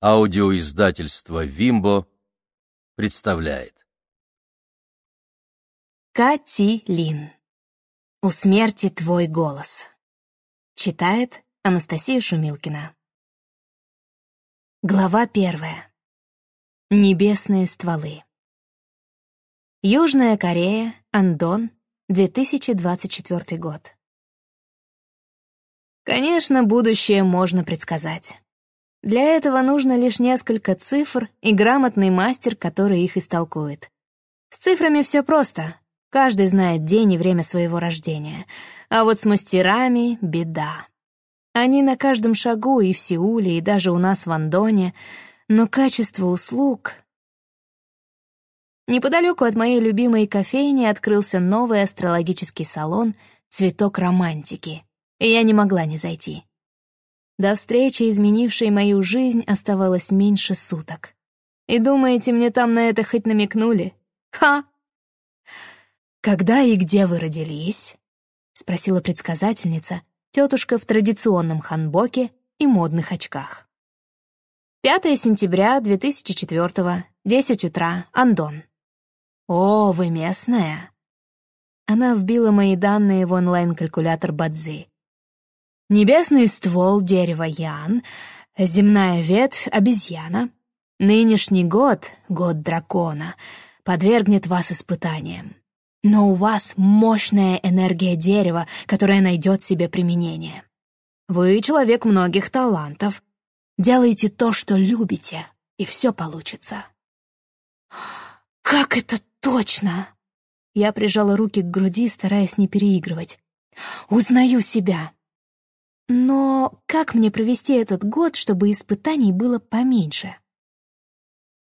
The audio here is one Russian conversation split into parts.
Аудиоиздательство «Вимбо» представляет. Кати Лин. «У смерти твой голос». Читает Анастасия Шумилкина. Глава первая. Небесные стволы. Южная Корея, Андон, 2024 год. Конечно, будущее можно предсказать. Для этого нужно лишь несколько цифр и грамотный мастер, который их истолкует. С цифрами все просто. Каждый знает день и время своего рождения. А вот с мастерами — беда. Они на каждом шагу и в Сеуле, и даже у нас в Андоне, но качество услуг... Неподалеку от моей любимой кофейни открылся новый астрологический салон «Цветок романтики», и я не могла не зайти. До встречи, изменившей мою жизнь, оставалось меньше суток. И думаете, мне там на это хоть намекнули? Ха! «Когда и где вы родились?» — спросила предсказательница, тетушка в традиционном ханбоке и модных очках. 5 сентября 2004 10 утра, Андон. «О, вы местная?» Она вбила мои данные в онлайн-калькулятор Бадзи. Небесный ствол дерева Ян, земная ветвь обезьяна. Нынешний год, год дракона, подвергнет вас испытаниям. Но у вас мощная энергия дерева, которая найдет себе применение. Вы человек многих талантов. Делайте то, что любите, и все получится. Как это точно? Я прижала руки к груди, стараясь не переигрывать. Узнаю себя. Но как мне провести этот год, чтобы испытаний было поменьше?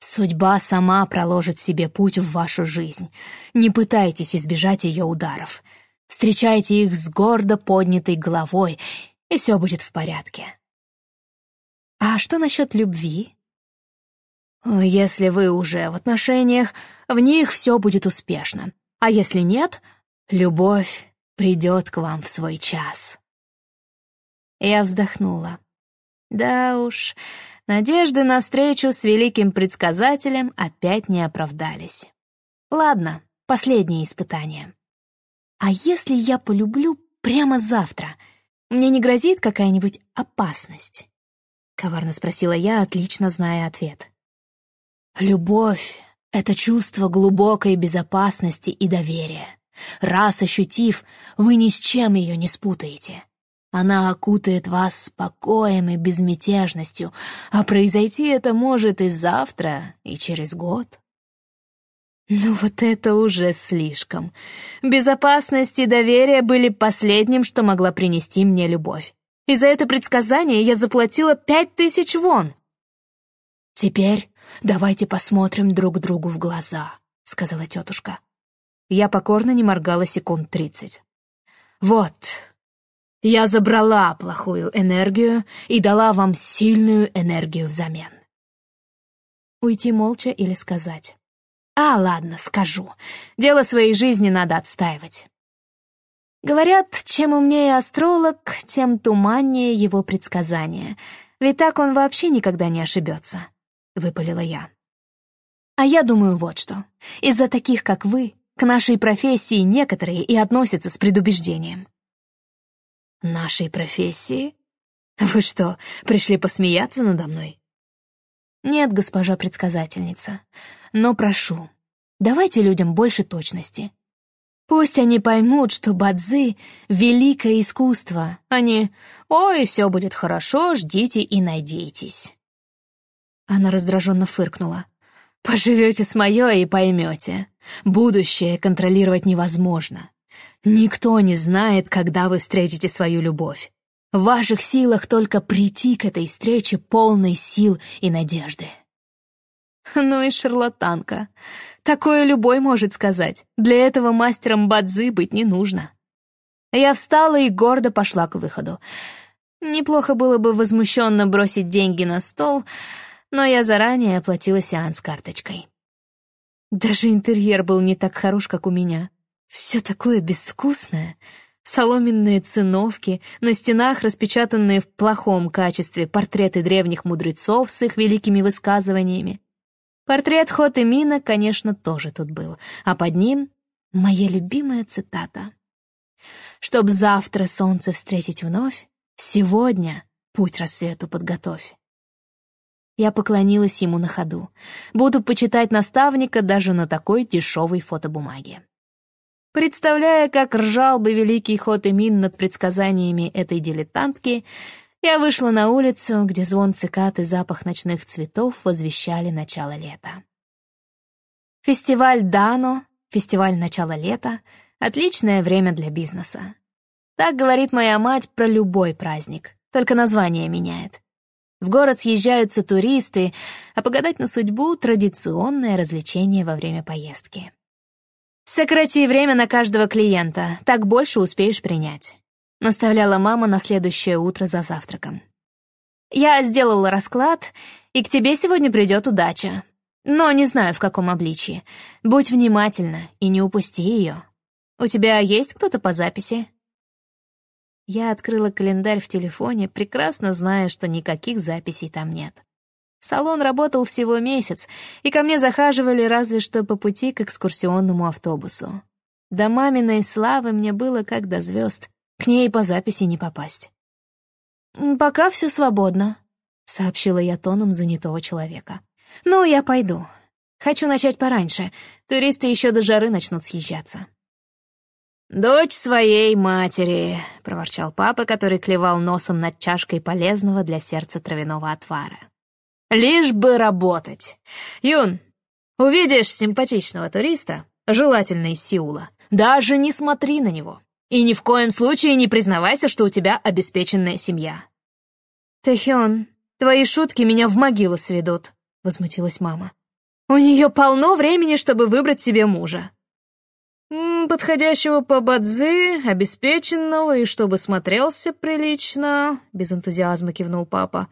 Судьба сама проложит себе путь в вашу жизнь. Не пытайтесь избежать ее ударов. Встречайте их с гордо поднятой головой, и все будет в порядке. А что насчет любви? Если вы уже в отношениях, в них все будет успешно. А если нет, любовь придет к вам в свой час. Я вздохнула. Да уж, надежды на встречу с великим предсказателем опять не оправдались. Ладно, последнее испытание. А если я полюблю прямо завтра, мне не грозит какая-нибудь опасность? Коварно спросила я, отлично зная ответ. Любовь — это чувство глубокой безопасности и доверия. Раз ощутив, вы ни с чем ее не спутаете. Она окутает вас спокоем и безмятежностью, а произойти это может и завтра, и через год. Ну вот это уже слишком. Безопасность и доверие были последним, что могла принести мне любовь. И за это предсказание я заплатила пять тысяч вон. «Теперь давайте посмотрим друг другу в глаза», — сказала тетушка. Я покорно не моргала секунд тридцать. «Вот, я забрала плохую энергию и дала вам сильную энергию взамен. Уйти молча или сказать? А, ладно, скажу. Дело своей жизни надо отстаивать. Говорят, чем умнее астролог, тем туманнее его предсказания. Ведь так он вообще никогда не ошибется, — выпалила я. А я думаю вот что. Из-за таких, как вы, к нашей профессии некоторые и относятся с предубеждением. Нашей профессии? Вы что, пришли посмеяться надо мной? Нет, госпожа предсказательница, но прошу, давайте людям больше точности. Пусть они поймут, что бадзи — великое искусство, а не «Ой, все будет хорошо, ждите и надейтесь». Она раздраженно фыркнула. «Поживете с мое и поймете. Будущее контролировать невозможно. Никто не знает, когда вы встретите свою любовь. В ваших силах только прийти к этой встрече полной сил и надежды. Ну и шарлатанка. Такое любой может сказать. Для этого мастером бадзы быть не нужно. Я встала и гордо пошла к выходу. Неплохо было бы возмущенно бросить деньги на стол, но я заранее оплатила сеанс карточкой. Даже интерьер был не так хорош, как у меня. Все такое безвкусное. соломенные циновки, на стенах распечатанные в плохом качестве портреты древних мудрецов с их великими высказываниями. Портрет Хот и Мина, конечно, тоже тут был, а под ним — моя любимая цитата. «Чтоб завтра солнце встретить вновь, сегодня путь рассвету подготовь». Я поклонилась ему на ходу. Буду почитать наставника даже на такой дешевой фотобумаге. Представляя, как ржал бы великий ход Эмин над предсказаниями этой дилетантки, я вышла на улицу, где звон цикад и запах ночных цветов возвещали начало лета. Фестиваль Дано, фестиваль начала лета — отличное время для бизнеса. Так говорит моя мать про любой праздник, только название меняет. В город съезжаются туристы, а погадать на судьбу — традиционное развлечение во время поездки. «Сократи время на каждого клиента, так больше успеешь принять», — наставляла мама на следующее утро за завтраком. «Я сделала расклад, и к тебе сегодня придет удача. Но не знаю, в каком обличии. Будь внимательна и не упусти ее. У тебя есть кто-то по записи?» Я открыла календарь в телефоне, прекрасно зная, что никаких записей там нет. Салон работал всего месяц, и ко мне захаживали разве что по пути к экскурсионному автобусу. До маминой славы мне было как до звезд, к ней по записи не попасть. «Пока все свободно», — сообщила я тоном занятого человека. «Ну, я пойду. Хочу начать пораньше. Туристы еще до жары начнут съезжаться». «Дочь своей матери», — проворчал папа, который клевал носом над чашкой полезного для сердца травяного отвара. Лишь бы работать. Юн, увидишь симпатичного туриста, желательно из Сеула, даже не смотри на него. И ни в коем случае не признавайся, что у тебя обеспеченная семья. Тэхён, твои шутки меня в могилу сведут, возмутилась мама. У нее полно времени, чтобы выбрать себе мужа. «Подходящего по бадзи, обеспеченного и чтобы смотрелся прилично», — без энтузиазма кивнул папа.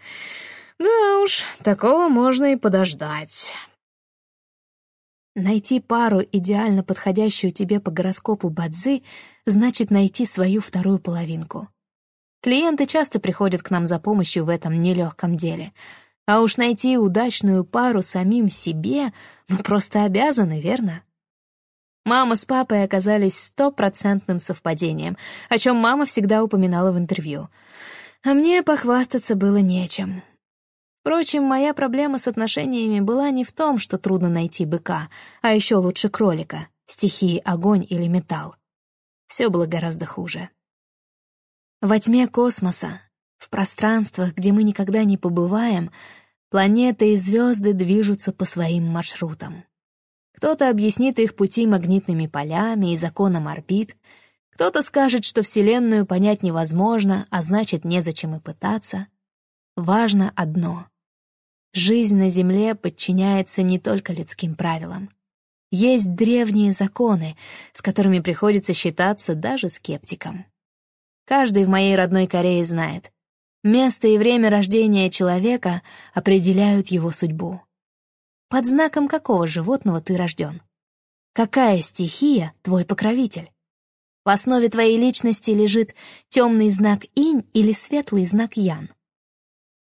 Да уж, такого можно и подождать. Найти пару, идеально подходящую тебе по гороскопу Бадзи, значит найти свою вторую половинку. Клиенты часто приходят к нам за помощью в этом нелегком деле. А уж найти удачную пару самим себе мы просто обязаны, верно? Мама с папой оказались стопроцентным совпадением, о чем мама всегда упоминала в интервью. А мне похвастаться было нечем. Впрочем, моя проблема с отношениями была не в том, что трудно найти быка, а еще лучше кролика, стихии огонь или металл. Все было гораздо хуже. Во тьме космоса, в пространствах, где мы никогда не побываем, планеты и звезды движутся по своим маршрутам. Кто-то объяснит их пути магнитными полями и законом орбит, кто-то скажет, что Вселенную понять невозможно, а значит, незачем и пытаться. Важно одно Жизнь на Земле подчиняется не только людским правилам. Есть древние законы, с которыми приходится считаться даже скептикам. Каждый в моей родной Корее знает, место и время рождения человека определяют его судьбу. Под знаком какого животного ты рожден? Какая стихия твой покровитель? В основе твоей личности лежит темный знак инь или светлый знак ян.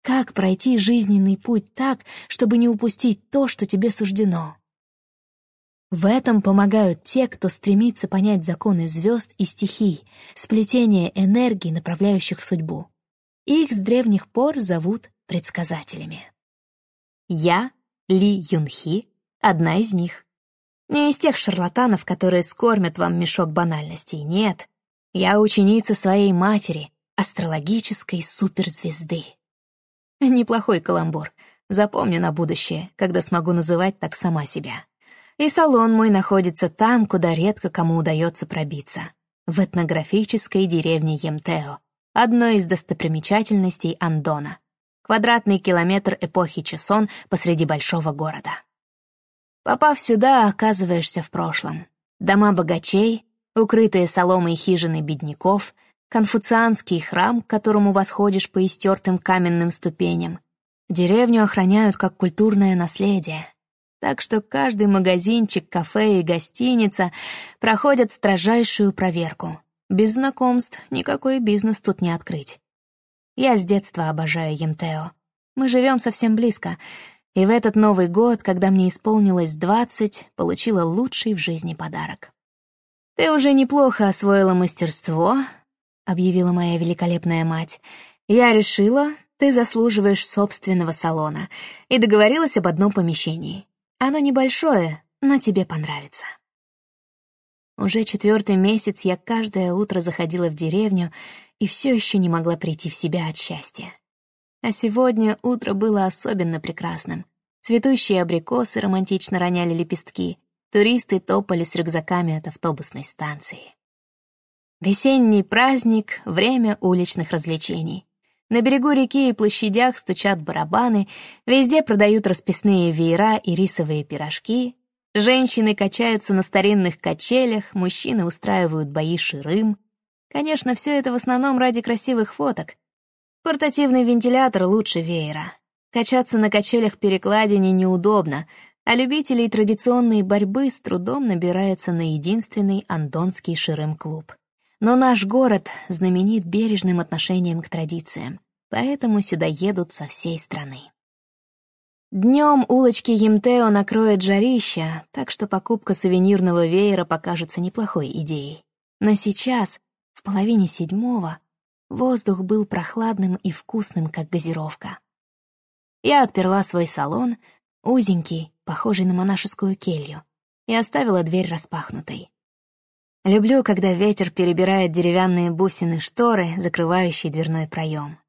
Как пройти жизненный путь так, чтобы не упустить то, что тебе суждено? В этом помогают те, кто стремится понять законы звезд и стихий, сплетение энергий, направляющих судьбу. Их с древних пор зовут предсказателями. Я, Ли Юнхи, одна из них. Не из тех шарлатанов, которые скормят вам мешок банальностей, нет. Я ученица своей матери, астрологической суперзвезды. Неплохой каламбур. Запомню на будущее, когда смогу называть так сама себя. И салон мой находится там, куда редко кому удается пробиться. В этнографической деревне Емтео, одной из достопримечательностей Андона. Квадратный километр эпохи Чесон посреди большого города. Попав сюда, оказываешься в прошлом. Дома богачей, укрытые соломой хижины бедняков, конфуцианский храм, к которому восходишь по истертым каменным ступеням. Деревню охраняют как культурное наследие. Так что каждый магазинчик, кафе и гостиница проходят строжайшую проверку. Без знакомств никакой бизнес тут не открыть. Я с детства обожаю Емтео. Мы живем совсем близко, и в этот Новый год, когда мне исполнилось двадцать, получила лучший в жизни подарок. «Ты уже неплохо освоила мастерство», — объявила моя великолепная мать. «Я решила, ты заслуживаешь собственного салона, и договорилась об одном помещении. Оно небольшое, но тебе понравится». Уже четвертый месяц я каждое утро заходила в деревню и все еще не могла прийти в себя от счастья. А сегодня утро было особенно прекрасным. Цветущие абрикосы романтично роняли лепестки, туристы топали с рюкзаками от автобусной станции. Весенний праздник — время уличных развлечений. На берегу реки и площадях стучат барабаны, везде продают расписные веера и рисовые пирожки, женщины качаются на старинных качелях, мужчины устраивают бои ширым. Конечно, все это в основном ради красивых фоток. Портативный вентилятор лучше веера. Качаться на качелях перекладине неудобно, а любителей традиционной борьбы с трудом набирается на единственный андонский ширым-клуб. Но наш город знаменит бережным отношением к традициям, поэтому сюда едут со всей страны. Днем улочки Емтео накроет жарища, так что покупка сувенирного веера покажется неплохой идеей. Но сейчас, в половине седьмого, воздух был прохладным и вкусным, как газировка. Я отперла свой салон, узенький, похожий на монашескую келью, и оставила дверь распахнутой. Люблю, когда ветер перебирает деревянные бусины шторы, закрывающие дверной проем.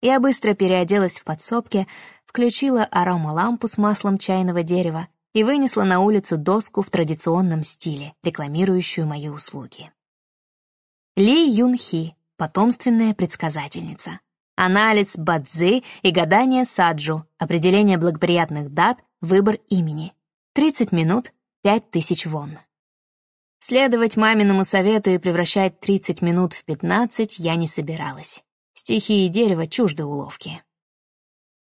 Я быстро переоделась в подсобке, включила аромалампу с маслом чайного дерева и вынесла на улицу доску в традиционном стиле, рекламирующую мои услуги. Ли Юн Хи, потомственная предсказательница. Анализ бадзи и гадание саджу, определение благоприятных дат, выбор имени. 30 минут, 5000 вон. Следовать маминому совету и превращать 30 минут в 15 я не собиралась. Стихии дерева чужды уловки.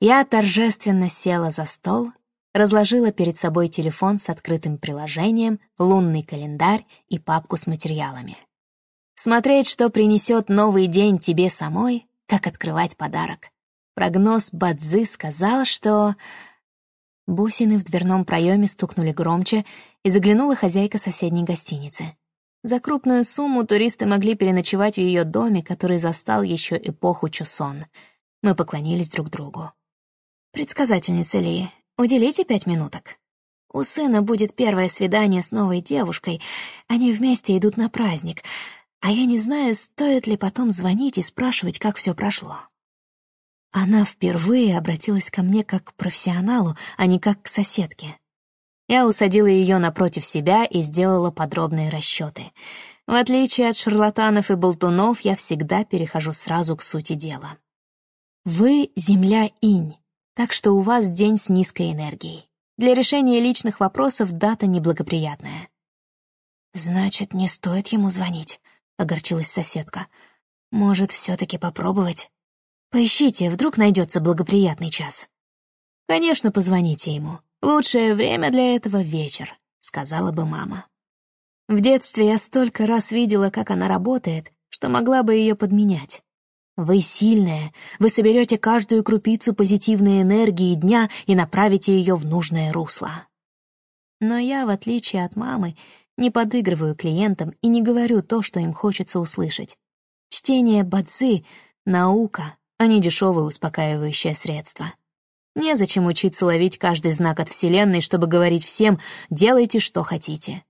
Я торжественно села за стол, разложила перед собой телефон с открытым приложением, лунный календарь и папку с материалами. Смотреть, что принесет новый день тебе самой, как открывать подарок. Прогноз Бадзы сказал, что... Бусины в дверном проеме стукнули громче, и заглянула хозяйка соседней гостиницы. За крупную сумму туристы могли переночевать в ее доме, который застал еще эпоху Чусон. Мы поклонились друг другу. «Предсказательница Ли, уделите пять минуток. У сына будет первое свидание с новой девушкой. Они вместе идут на праздник а я не знаю, стоит ли потом звонить и спрашивать, как все прошло. Она впервые обратилась ко мне как к профессионалу, а не как к соседке. Я усадила ее напротив себя и сделала подробные расчеты. В отличие от шарлатанов и болтунов, я всегда перехожу сразу к сути дела. Вы — земля инь, так что у вас день с низкой энергией. Для решения личных вопросов дата неблагоприятная. Значит, не стоит ему звонить. — огорчилась соседка. «Может, все-таки попробовать? Поищите, вдруг найдется благоприятный час». «Конечно, позвоните ему. Лучшее время для этого — вечер», — сказала бы мама. В детстве я столько раз видела, как она работает, что могла бы ее подменять. Вы сильная, вы соберете каждую крупицу позитивной энергии дня и направите ее в нужное русло. Но я, в отличие от мамы, не подыгрываю клиентам и не говорю то, что им хочется услышать. Чтение бадзи — наука, а не дешевое успокаивающее средство. Незачем учиться ловить каждый знак от Вселенной, чтобы говорить всем «делайте, что хотите».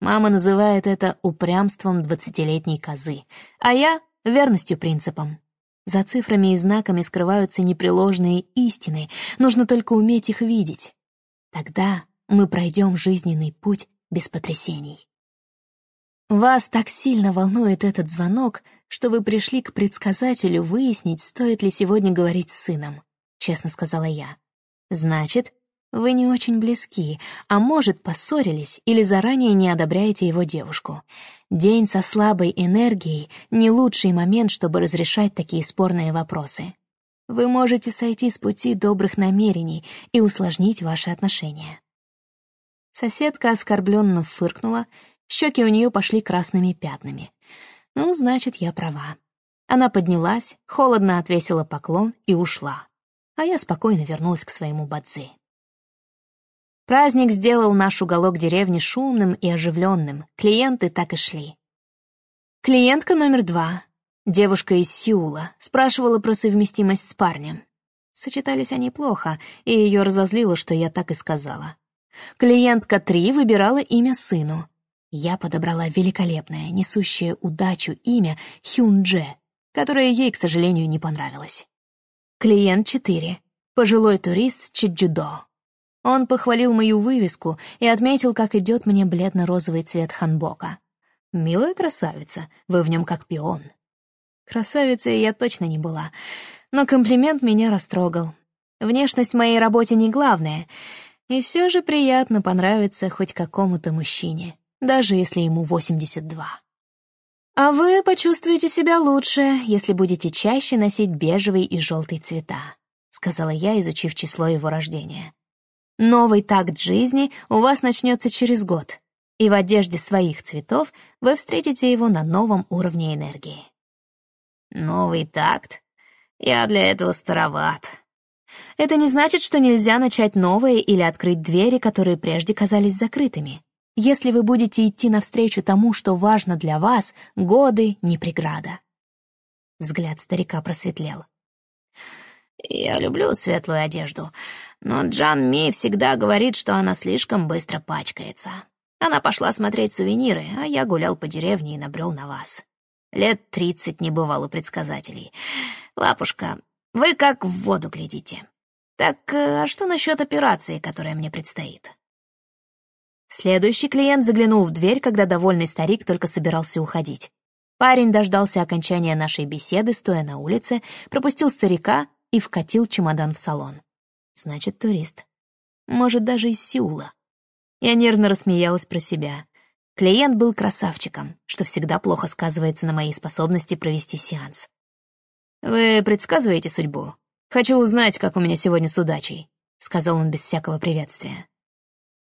Мама называет это упрямством двадцатилетней козы, а я — верностью принципам. За цифрами и знаками скрываются непреложные истины, нужно только уметь их видеть. Тогда мы пройдем жизненный путь без потрясений. Вас так сильно волнует этот звонок, что вы пришли к предсказателю выяснить, стоит ли сегодня говорить с сыном, честно сказала я. Значит, вы не очень близки, а может, поссорились или заранее не одобряете его девушку. День со слабой энергией — не лучший момент, чтобы разрешать такие спорные вопросы. Вы можете сойти с пути добрых намерений и усложнить ваши отношения. Соседка оскорбленно фыркнула, Щеки у нее пошли красными пятнами. Ну, значит, я права. Она поднялась, холодно отвесила поклон и ушла. А я спокойно вернулась к своему бадзи. Праздник сделал наш уголок деревни шумным и оживленным. Клиенты так и шли. Клиентка номер два, девушка из Сеула, спрашивала про совместимость с парнем. Сочетались они плохо, и ее разозлило, что я так и сказала. Клиентка три выбирала имя сыну. Я подобрала великолепное, несущее удачу имя Хюндже, которое ей, к сожалению, не понравилось. Клиент четыре, пожилой турист Чеджудо. Он похвалил мою вывеску и отметил, как идет мне бледно-розовый цвет ханбока. «Милая красавица, вы в нем как пион». Красавицей я точно не была, но комплимент меня растрогал. Внешность в моей работе не главное, и все же приятно понравиться хоть какому-то мужчине, даже если ему 82. А вы почувствуете себя лучше, если будете чаще носить бежевый и желтый цвета, сказала я, изучив число его рождения. Новый такт жизни у вас начнется через год, и в одежде своих цветов вы встретите его на новом уровне энергии. Новый такт? Я для этого староват. Это не значит, что нельзя начать новое или открыть двери, которые прежде казались закрытыми. Если вы будете идти навстречу тому, что важно для вас, годы — не преграда. Взгляд старика просветлел. «Я люблю светлую одежду, но Джан Ми всегда говорит, что она слишком быстро пачкается. Она пошла смотреть сувениры, а я гулял по деревне и набрел на вас. Лет тридцать не бывало предсказателей. Лапушка, вы как в воду глядите. Так э, а что насчет операции, которая мне предстоит?» Следующий клиент заглянул в дверь, когда довольный старик только собирался уходить. Парень дождался окончания нашей беседы, стоя на улице, пропустил старика и вкатил чемодан в салон. Значит, турист. Может, даже из Сеула. Я нервно рассмеялась про себя. Клиент был красавчиком, что всегда плохо сказывается на моей способности провести сеанс. «Вы предсказываете судьбу? Хочу узнать, как у меня сегодня с удачей», — сказал он без всякого приветствия.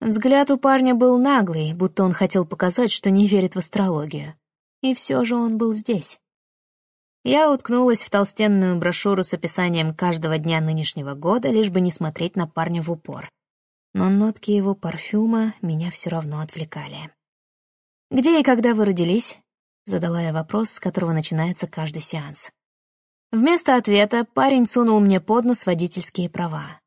Взгляд у парня был наглый, будто он хотел показать, что не верит в астрологию. И все же он был здесь. Я уткнулась в толстенную брошюру с описанием каждого дня нынешнего года, лишь бы не смотреть на парня в упор. Но нотки его парфюма меня все равно отвлекали. «Где и когда вы родились?» — задала я вопрос, с которого начинается каждый сеанс. Вместо ответа парень сунул мне под нос водительские права.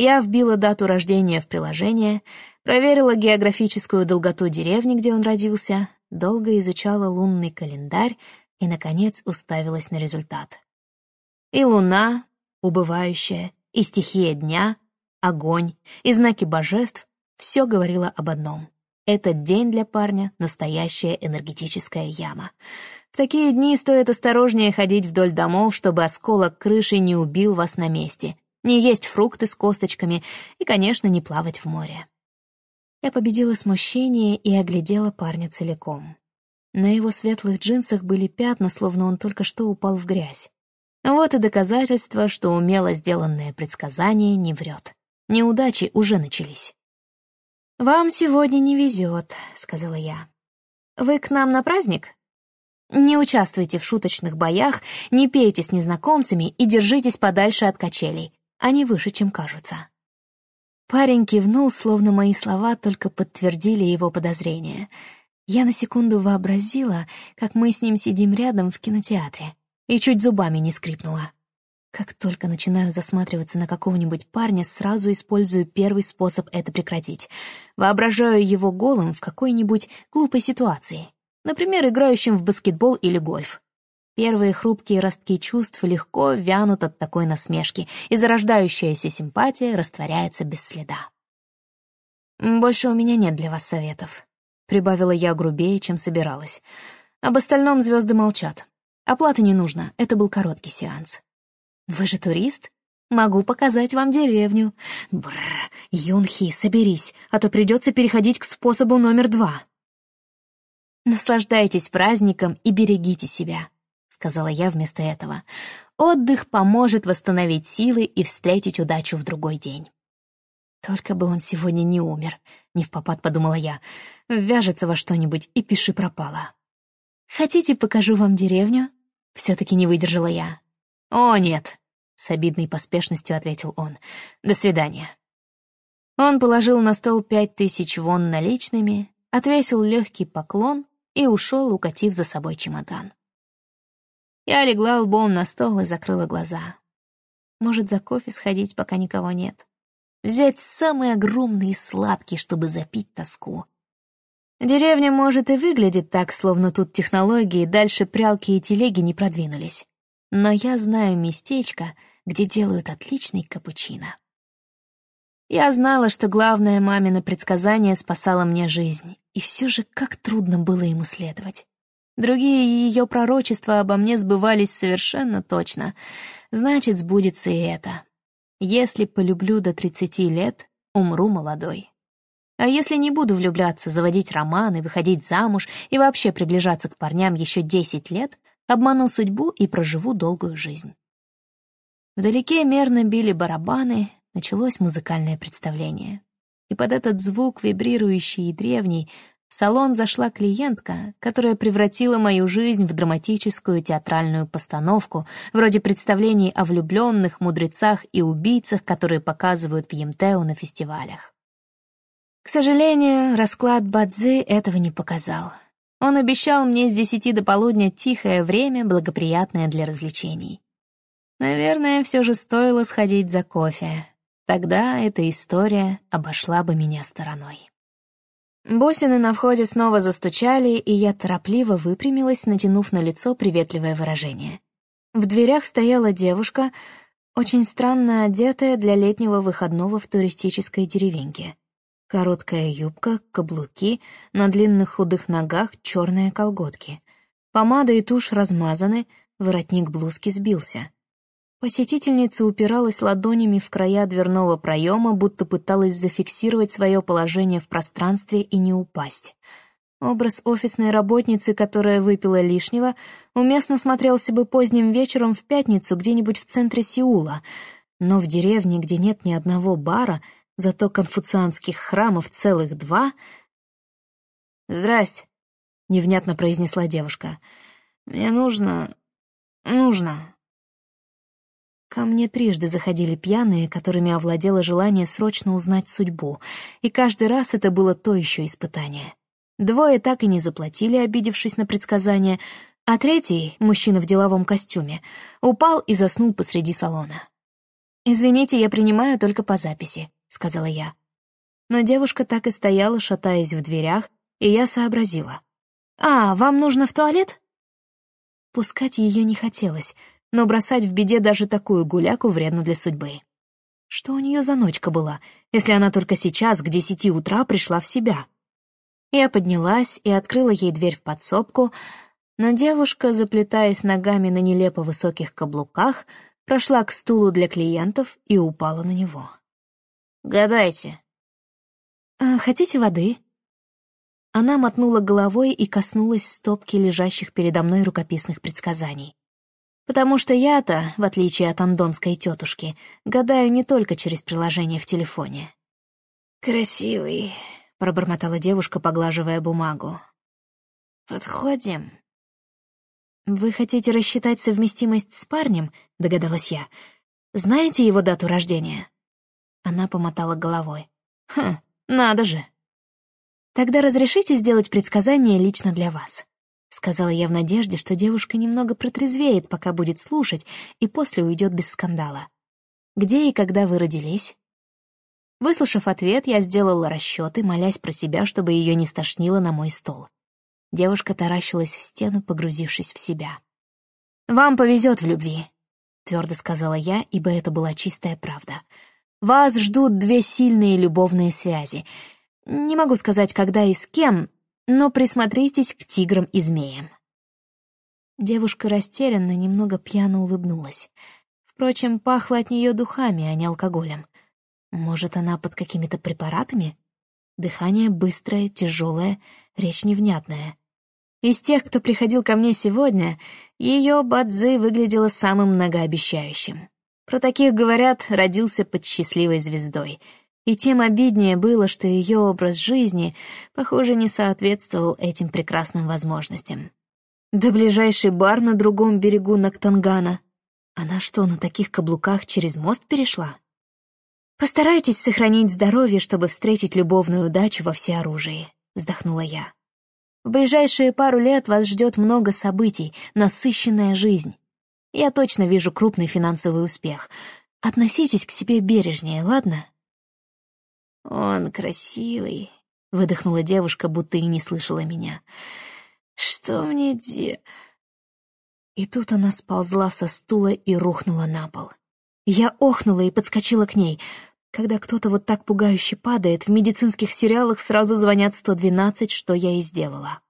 Я вбила дату рождения в приложение, проверила географическую долготу деревни, где он родился, долго изучала лунный календарь и, наконец, уставилась на результат. И луна, убывающая, и стихия дня, огонь, и знаки божеств — все говорило об одном. Этот день для парня — настоящая энергетическая яма. В такие дни стоит осторожнее ходить вдоль домов, чтобы осколок крыши не убил вас на месте, не есть фрукты с косточками и, конечно, не плавать в море. Я победила смущение и оглядела парня целиком. На его светлых джинсах были пятна, словно он только что упал в грязь. Вот и доказательство, что умело сделанное предсказание не врет. Неудачи уже начались. «Вам сегодня не везет», — сказала я. «Вы к нам на праздник?» «Не участвуйте в шуточных боях, не пейте с незнакомцами и держитесь подальше от качелей. Они выше, чем кажутся». Парень кивнул, словно мои слова только подтвердили его подозрения — я на секунду вообразила, как мы с ним сидим рядом в кинотеатре, и чуть зубами не скрипнула. Как только начинаю засматриваться на какого-нибудь парня, сразу использую первый способ это прекратить. Воображаю его голым в какой-нибудь глупой ситуации. Например, играющим в баскетбол или гольф. Первые хрупкие ростки чувств легко вянут от такой насмешки, и зарождающаяся симпатия растворяется без следа. Больше у меня нет для вас советов. Прибавила я грубее, чем собиралась. Об остальном звезды молчат. Оплаты не нужно, это был короткий сеанс. «Вы же турист? Могу показать вам деревню». Бррр, Юнхи, соберись, а то придется переходить к способу номер два. «Наслаждайтесь праздником и берегите себя», — сказала я вместо этого. «Отдых поможет восстановить силы и встретить удачу в другой день». Только бы он сегодня не умер, не в попад подумала я. Вяжется во что-нибудь и пиши пропало. Хотите, покажу вам деревню? Все-таки не выдержала я. О, нет, с обидной поспешностью ответил он. До свидания. Он положил на стол пять тысяч вон наличными, отвесил легкий поклон и ушел, укатив за собой чемодан. Я легла лбом на стол и закрыла глаза. Может, за кофе сходить, пока никого нет. Взять самый огромный и сладкий, чтобы запить тоску. Деревня, может, и выглядит так, словно тут технологии дальше прялки и телеги не продвинулись. Но я знаю местечко, где делают отличный капучино. Я знала, что главное мамино предсказание спасало мне жизнь, и все же как трудно было ему следовать. Другие ее пророчества обо мне сбывались совершенно точно. Значит, сбудется и это. Если полюблю до 30 лет, умру молодой. А если не буду влюбляться, заводить романы, выходить замуж и вообще приближаться к парням еще 10 лет, обману судьбу и проживу долгую жизнь. Вдалеке мерно били барабаны, началось музыкальное представление. И под этот звук, вибрирующий и древний, в салон зашла клиентка, которая превратила мою жизнь в драматическую театральную постановку, вроде представлений о влюбленных, мудрецах и убийцах, которые показывают в Емтеу на фестивалях. К сожалению, расклад Бадзи этого не показал. Он обещал мне с десяти до полудня тихое время, благоприятное для развлечений. Наверное, все же стоило сходить за кофе. Тогда эта история обошла бы меня стороной. Бусины на входе снова застучали, и я торопливо выпрямилась, натянув на лицо приветливое выражение. В дверях стояла девушка, очень странно одетая для летнего выходного в туристической деревеньке. Короткая юбка, каблуки, на длинных худых ногах черные колготки. Помада и тушь размазаны, воротник блузки сбился. Посетительница упиралась ладонями в края дверного проема, будто пыталась зафиксировать свое положение в пространстве и не упасть. Образ офисной работницы, которая выпила лишнего, уместно смотрелся бы поздним вечером в пятницу где-нибудь в центре Сеула, но в деревне, где нет ни одного бара, зато конфуцианских храмов целых два... «Здрасте», — невнятно произнесла девушка. «Мне нужно... нужно...» Ко мне трижды заходили пьяные, которыми овладело желание срочно узнать судьбу, и каждый раз это было то еще испытание. Двое так и не заплатили, обидевшись на предсказание, а третий, мужчина в деловом костюме, упал и заснул посреди салона. «Извините, я принимаю только по записи», — сказала я. Но девушка так и стояла, шатаясь в дверях, и я сообразила. «А, вам нужно в туалет?» Пускать ее не хотелось — но бросать в беде даже такую гуляку вредно для судьбы. Что у нее за ночка была, если она только сейчас, к десяти утра, пришла в себя? Я поднялась и открыла ей дверь в подсобку, но девушка, заплетаясь ногами на нелепо высоких каблуках, прошла к стулу для клиентов и упала на него. «Гадайте». «А, «Хотите воды?» Она мотнула головой и коснулась стопки лежащих передо мной рукописных предсказаний. Потому что я-то, в отличие от андонской тетушки, гадаю не только через приложение в телефоне. «Красивый», — пробормотала девушка, поглаживая бумагу. «Подходим?» «Вы хотите рассчитать совместимость с парнем?» — догадалась я. «Знаете его дату рождения?» Она помотала головой. «Хм, надо же!» «Тогда разрешите сделать предсказание лично для вас?» — сказала я в надежде, что девушка немного протрезвеет, пока будет слушать, и после уйдет без скандала. «Где и когда вы родились?» Выслушав ответ, я сделала расчеты, молясь про себя, чтобы ее не стошнило на мой стол. Девушка таращилась в стену, погрузившись в себя. «Вам повезет в любви», — твердо сказала я, ибо это была чистая правда. «Вас ждут две сильные любовные связи. Не могу сказать, когда и с кем, но присмотритесь к тиграм и змеям». Девушка растерянно, немного пьяно улыбнулась. Впрочем, пахло от нее духами, а не алкоголем. Может, она под какими-то препаратами? Дыхание быстрое, тяжелое, речь невнятная. Из тех, кто приходил ко мне сегодня, ее Бадзи выглядела самым многообещающим. Про таких, говорят, родился под счастливой звездой. И тем обиднее было, что ее образ жизни, похоже, не соответствовал этим прекрасным возможностям. Да ближайший бар на другом берегу Нактангана. Она что, на таких каблуках через мост перешла? «Постарайтесь сохранить здоровье, чтобы встретить любовную удачу во всеоружии», — вздохнула я. «В ближайшие пару лет вас ждет много событий, насыщенная жизнь. Я точно вижу крупный финансовый успех. Относитесь к себе бережнее, ладно?» «Он красивый», — выдохнула девушка, будто и не слышала меня. «Что мне де...» И тут она сползла со стула и рухнула на пол. Я охнула и подскочила к ней. Когда кто-то вот так пугающе падает, в медицинских сериалах сразу звонят 112, что я и сделала.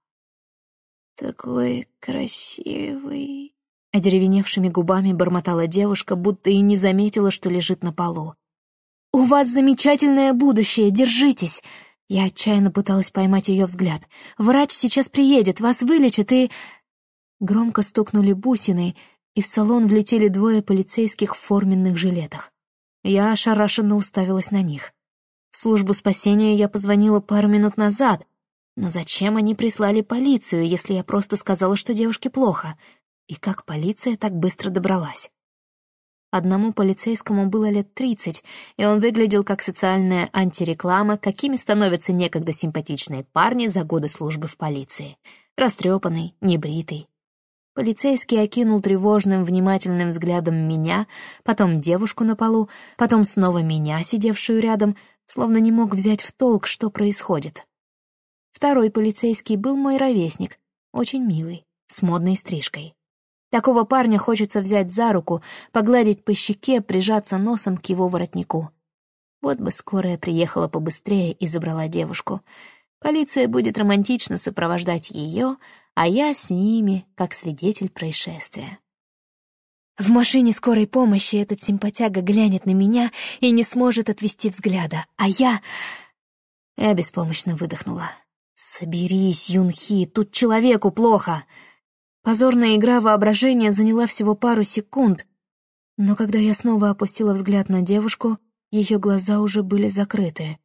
«Такой красивый...» Одеревеневшими губами бормотала девушка, будто и не заметила, что лежит на полу. «У вас замечательное будущее, держитесь!» Я отчаянно пыталась поймать ее взгляд. «Врач сейчас приедет, вас вылечит и...» Громко стукнули бусины, и в салон влетели двое полицейских в форменных жилетах. Я ошарашенно уставилась на них. В службу спасения я позвонила пару минут назад, но зачем они прислали полицию, если я просто сказала, что девушке плохо? И как полиция так быстро добралась? Одному полицейскому было лет тридцать, и он выглядел как социальная антиреклама, какими становятся некогда симпатичные парни за годы службы в полиции. Растрепанный, небритый. Полицейский окинул тревожным, внимательным взглядом меня, потом девушку на полу, потом снова меня, сидевшую рядом, словно не мог взять в толк, что происходит. Второй полицейский был мой ровесник, очень милый, с модной стрижкой. Такого парня хочется взять за руку, погладить по щеке, прижаться носом к его воротнику. Вот бы скорая приехала побыстрее и забрала девушку. Полиция будет романтично сопровождать ее, а я с ними, как свидетель происшествия. В машине скорой помощи этот симпатяга глянет на меня и не сможет отвести взгляда, а я... Я беспомощно выдохнула. «Соберись, Юнхи, тут человеку плохо!» Позорная игра воображения заняла всего пару секунд, но когда я снова опустила взгляд на девушку, ее глаза уже были закрыты.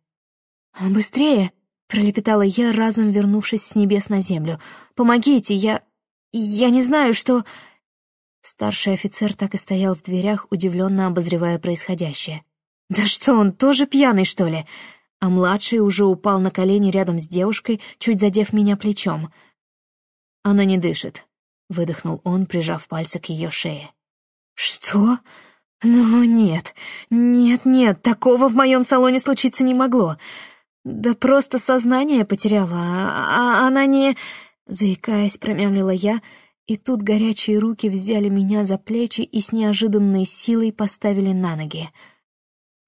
«Быстрее!» — пролепетала я, разом вернувшись с небес на землю. «Помогите, я... я не знаю, что...» Старший офицер так и стоял в дверях, удивленно обозревая происходящее. «Да что, он тоже пьяный, что ли?» А младший уже упал на колени рядом с девушкой, чуть задев меня плечом. «Она не дышит», — выдохнул он, прижав пальцы к ее шее. «Что? Ну нет, нет-нет, такого в моем салоне случиться не могло. Да просто сознание потеряла, а, а она не...» Заикаясь, промямлила я, и тут горячие руки взяли меня за плечи и с неожиданной силой поставили на ноги.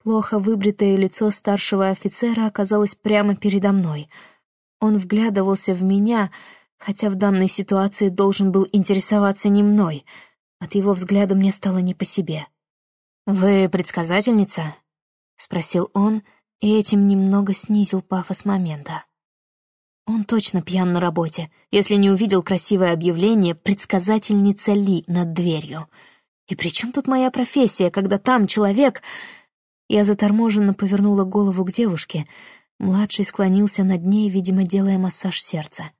Плохо выбритое лицо старшего офицера оказалось прямо передо мной. Он вглядывался в меня, хотя в данной ситуации должен был интересоваться не мной. От его взгляда мне стало не по себе. «Вы предсказательница?» — спросил он, и этим немного снизил пафос момента. Он точно пьян на работе, если не увидел красивое объявление «Предсказательница Ли» над дверью. И при чем тут моя профессия, когда там человек... Я заторможенно повернула голову к девушке. Младший склонился над ней, видимо, делая массаж сердца.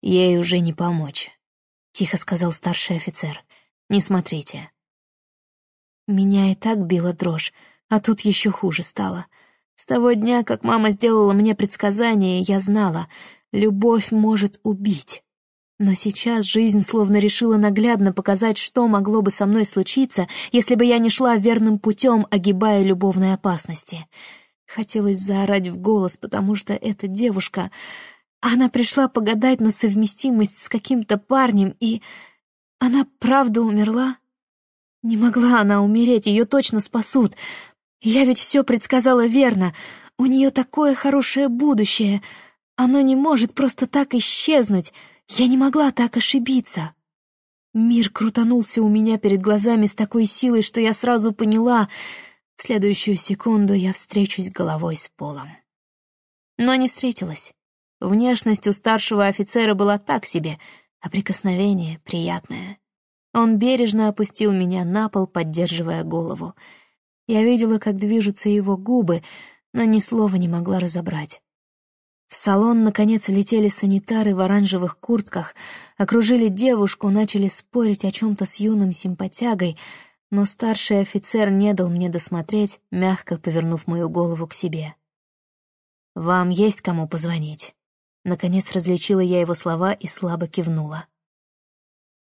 «Ей уже не помочь», — тихо сказал старший офицер. «Не смотрите». Меня и так била дрожь, а тут еще хуже стало. С того дня, как мама сделала мне предсказание, я знала, любовь может убить. Но сейчас жизнь словно решила наглядно показать, что могло бы со мной случиться, если бы я не шла верным путем, огибая любовные опасности. Хотелось заорать в голос, потому что эта девушка... Она пришла погадать на совместимость с каким-то парнем, и... Она правда умерла? Не могла она умереть, ее точно спасут. Я ведь все предсказала верно. У нее такое хорошее будущее. Оно не может просто так исчезнуть. Я не могла так ошибиться. Мир крутанулся у меня перед глазами с такой силой, что я сразу поняла, в следующую секунду я встречусь головой с полом. Но не встретилась. Внешность у старшего офицера была так себе, а прикосновение приятное. Он бережно опустил меня на пол, поддерживая голову. Я видела, как движутся его губы, но ни слова не могла разобрать. В салон, наконец, летели санитары в оранжевых куртках, окружили девушку, начали спорить о чем-то с юным симпатягой, но старший офицер не дал мне досмотреть, мягко повернув мою голову к себе. «Вам есть кому позвонить?» Наконец различила я его слова и слабо кивнула.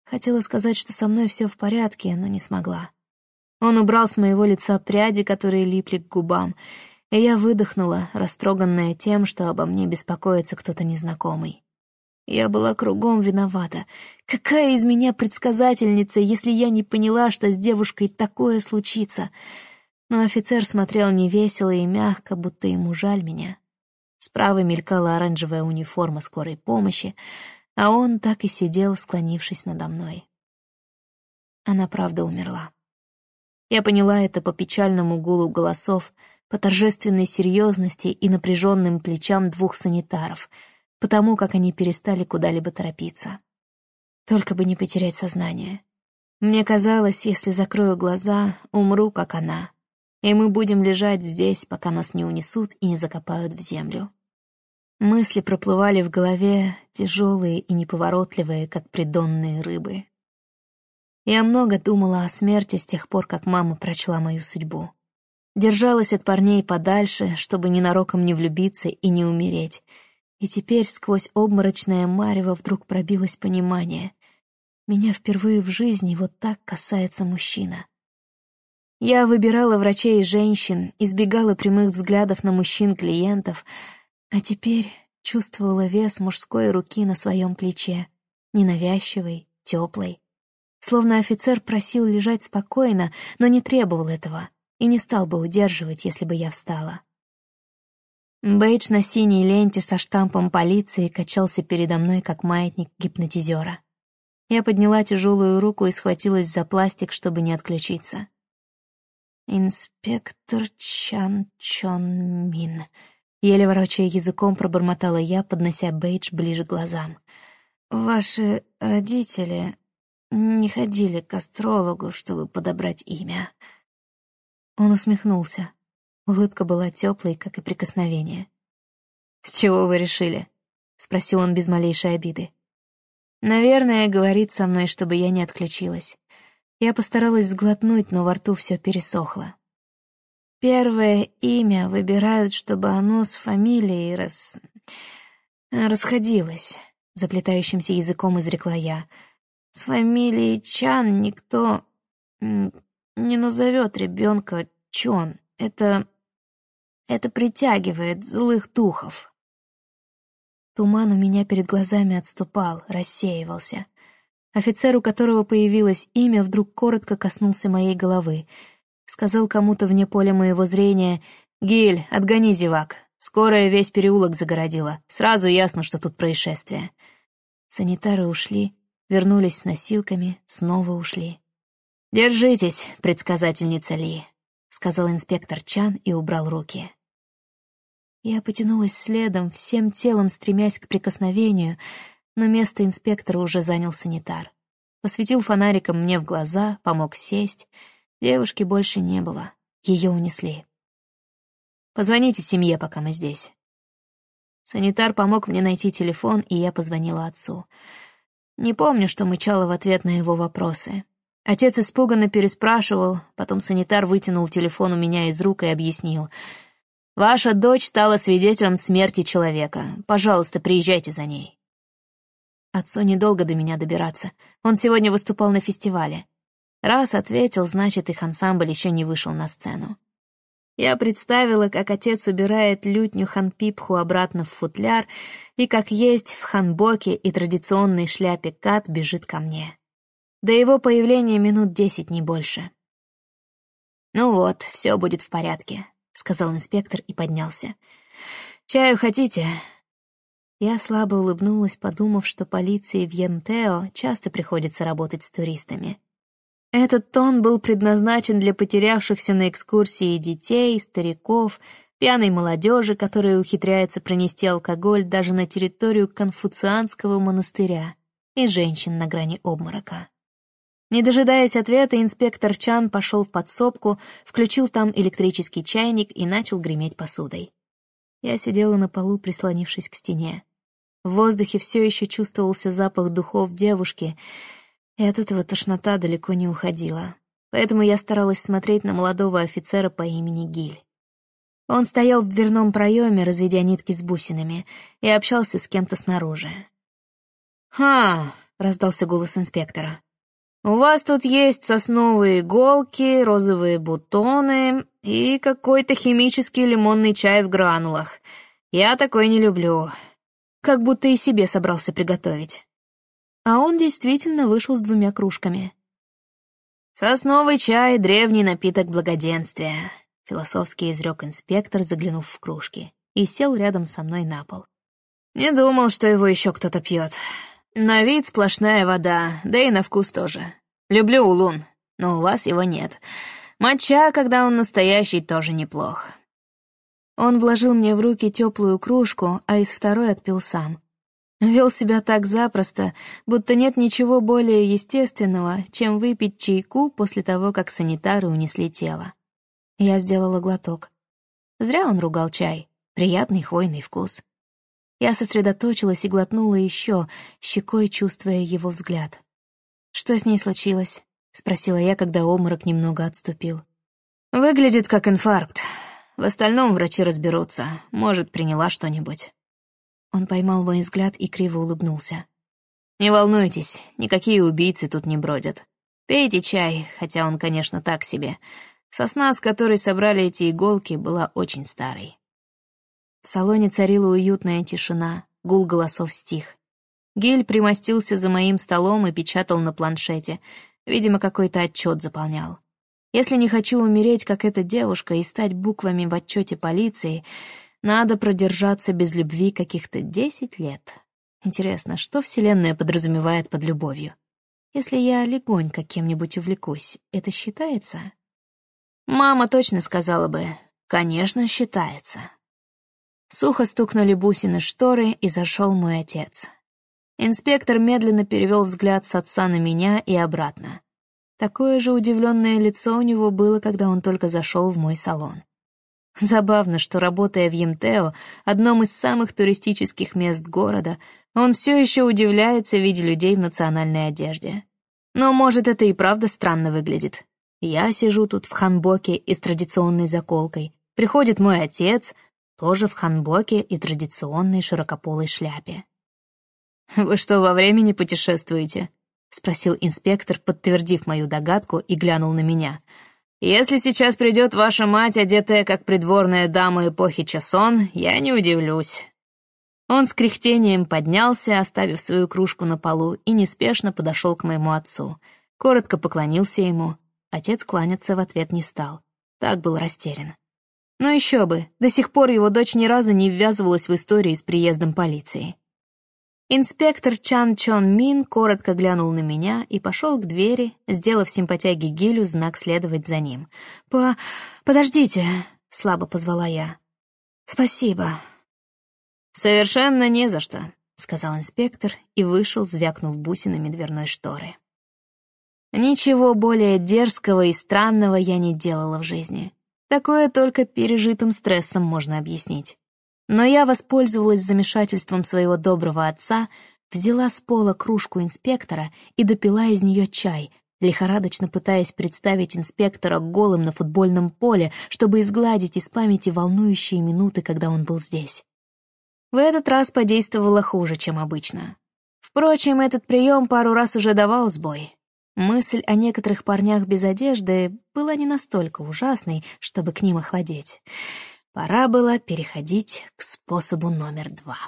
Хотела сказать, что со мной все в порядке, но не смогла. Он убрал с моего лица пряди, которые липли к губам, и я выдохнула, растроганная тем, что обо мне беспокоится кто-то незнакомый. Я была кругом виновата. Какая из меня предсказательница, если я не поняла, что с девушкой такое случится? Но офицер смотрел невесело и мягко, будто ему жаль меня. Справа мелькала оранжевая униформа скорой помощи, а он так и сидел, склонившись надо мной. Она правда умерла. Я поняла это по печальному гулу голосов, по торжественной серьезности и напряженным плечам двух санитаров, потому как они перестали куда-либо торопиться. Только бы не потерять сознание. Мне казалось, если закрою глаза, умру, как она, и мы будем лежать здесь, пока нас не унесут и не закопают в землю. Мысли проплывали в голове, тяжелые и неповоротливые, как придонные рыбы. Я много думала о смерти с тех пор, как мама прочла мою судьбу. Держалась от парней подальше, чтобы ненароком не влюбиться и не умереть. И теперь сквозь обморочное марево вдруг пробилось понимание. Меня впервые в жизни вот так касается мужчина. Я выбирала врачей и женщин, избегала прямых взглядов на мужчин-клиентов, а теперь чувствовала вес мужской руки на своем плече, ненавязчивой, теплой. Словно офицер просил лежать спокойно, но не требовал этого и не стал бы удерживать, если бы я встала. Бейдж на синей ленте со штампом полиции качался передо мной, как маятник гипнотизера. Я подняла тяжелую руку и схватилась за пластик, чтобы не отключиться. «Инспектор Чан Чон Мин», — еле ворочая языком пробормотала я, поднося Бейдж ближе к глазам. «Ваши родители не ходили к астрологу, чтобы подобрать имя». Он усмехнулся. Улыбка была теплой, как и прикосновение. «С чего вы решили?» — спросил он без малейшей обиды. «Наверное, говорит со мной, чтобы я не отключилась. Я постаралась сглотнуть, но во рту все пересохло. Первое имя выбирают, чтобы оно с фамилией рас... расходилось», — заплетающимся языком изрекла я. «С фамилией Чан никто не назовет ребенка Чон. Это... это притягивает злых духов. Туман у меня перед глазами отступал, рассеивался. Офицер, у которого появилось имя, вдруг коротко коснулся моей головы. Сказал кому-то вне поля моего зрения «Гиль, отгони зевак. Скорая весь переулок загородила. Сразу ясно, что тут происшествие». Санитары ушли, вернулись с носилками, снова ушли. «Держитесь, предсказательница Ли», — сказал инспектор Чан и убрал руки. Я потянулась следом, всем телом стремясь к прикосновению, но место инспектора уже занял санитар. Посветил фонариком мне в глаза, помог сесть. Девушки больше не было. Ее унесли. «Позвоните семье, пока мы здесь». Санитар помог мне найти телефон, и я позвонила отцу. Не помню, что мычала в ответ на его вопросы. Отец испуганно переспрашивал, потом санитар вытянул телефон у меня из рук и объяснил. «Ваша дочь стала свидетелем смерти человека. Пожалуйста, приезжайте за ней». Отцу недолго до меня добираться. Он сегодня выступал на фестивале. Раз ответил, значит, их ансамбль еще не вышел на сцену. Я представила, как отец убирает лютню ханпипху обратно в футляр и как есть в ханбоке и традиционной шляпе кат бежит ко мне. До его появления минут десять, не больше. «Ну вот, все будет в порядке», — сказал инспектор и поднялся. «Чаю хотите?» Я слабо улыбнулась, подумав, что полиции в Янтео часто приходится работать с туристами. Этот тон был предназначен для потерявшихся на экскурсии детей, стариков, пьяной молодежи, которая ухитряется пронести алкоголь даже на территорию конфуцианского монастыря, и женщин на грани обморока. Не дожидаясь ответа, инспектор Чан пошел в подсобку, включил там электрический чайник и начал греметь посудой. Я сидела на полу, прислонившись к стене. В воздухе все еще чувствовался запах духов девушки, и от этого тошнота далеко не уходила. Поэтому я старалась смотреть на молодого офицера по имени Гиль. Он стоял в дверном проеме, разведя нитки с бусинами, и общался с кем-то снаружи. «Ха!» — раздался голос инспектора. У вас тут есть сосновые иголки, розовые бутоны и какой-то химический лимонный чай в гранулах. Я такой не люблю. Как будто и себе собрался приготовить. А он действительно вышел с двумя кружками. «Сосновый чай — древний напиток благоденствия», — философски изрек инспектор, заглянув в кружки, и сел рядом со мной на пол. «Не думал, что его еще кто-то пьет. На вид сплошная вода, да и на вкус тоже. Люблю улун, но у вас его нет. Моча, когда он настоящий, тоже неплох. Он вложил мне в руки теплую кружку, а из второй отпил сам. Вел себя так запросто, будто нет ничего более естественного, чем выпить чайку после того, как санитары унесли тело. Я сделала глоток. Зря он ругал чай. Приятный хвойный вкус. Я сосредоточилась и глотнула еще, щекой чувствуя его взгляд. «Что с ней случилось?» — спросила я, когда обморок немного отступил. «Выглядит как инфаркт. В остальном врачи разберутся. Может, приняла что-нибудь». Он поймал мой взгляд и криво улыбнулся. «Не волнуйтесь, никакие убийцы тут не бродят. Пейте чай, хотя он, конечно, так себе. Сосна, с которой собрали эти иголки, была очень старой. В салоне царила уютная тишина, гул голосов стих. Гель примостился за моим столом и печатал на планшете. Видимо, какой-то отчет заполнял. Если не хочу умереть, как эта девушка, и стать буквами в отчете полиции, надо продержаться без любви каких-то десять лет. Интересно, что Вселенная подразумевает под любовью? Если я легонько кем-нибудь увлекусь, это считается? Мама точно сказала бы, конечно, считается. Сухо стукнули бусины шторы, и зашел мой отец. Инспектор медленно перевел взгляд с отца на меня и обратно. Такое же удивленное лицо у него было, когда он только зашел в мой салон. Забавно, что, работая в Емтео, одном из самых туристических мест города, он все еще удивляется, видя людей в национальной одежде. Но, может, это и правда странно выглядит. Я сижу тут в ханбоке и с традиционной заколкой. Приходит мой отец, тоже в ханбоке и традиционной широкополой шляпе. «Вы что, во времени путешествуете?» — спросил инспектор, подтвердив мою догадку, и глянул на меня. «Если сейчас придет ваша мать, одетая как придворная дама эпохи Часон, я не удивлюсь». Он с кряхтением поднялся, оставив свою кружку на полу, и неспешно подошел к моему отцу. Коротко поклонился ему. Отец кланяться в ответ не стал. Так был растерян. Но еще бы, до сих пор его дочь ни разу не ввязывалась в истории с приездом полиции. Инспектор Чан Чон Мин коротко глянул на меня и пошел к двери, сделав симпатяге Гилю знак следовать за ним. «По... подождите», — слабо позвала я. «Спасибо». «Совершенно не за что», — сказал инспектор и вышел, звякнув бусинами дверной шторы. Ничего более дерзкого и странного я не делала в жизни. Такое только пережитым стрессом можно объяснить. Но я воспользовалась замешательством своего доброго отца, взяла с пола кружку инспектора и допила из нее чай, лихорадочно пытаясь представить инспектора голым на футбольном поле, чтобы изгладить из памяти волнующие минуты, когда он был здесь. В этот раз подействовало хуже, чем обычно. Впрочем, этот прием пару раз уже давал сбой. Мысль о некоторых парнях без одежды была не настолько ужасной, чтобы к ним охладеть. Пора было переходить к способу номер два.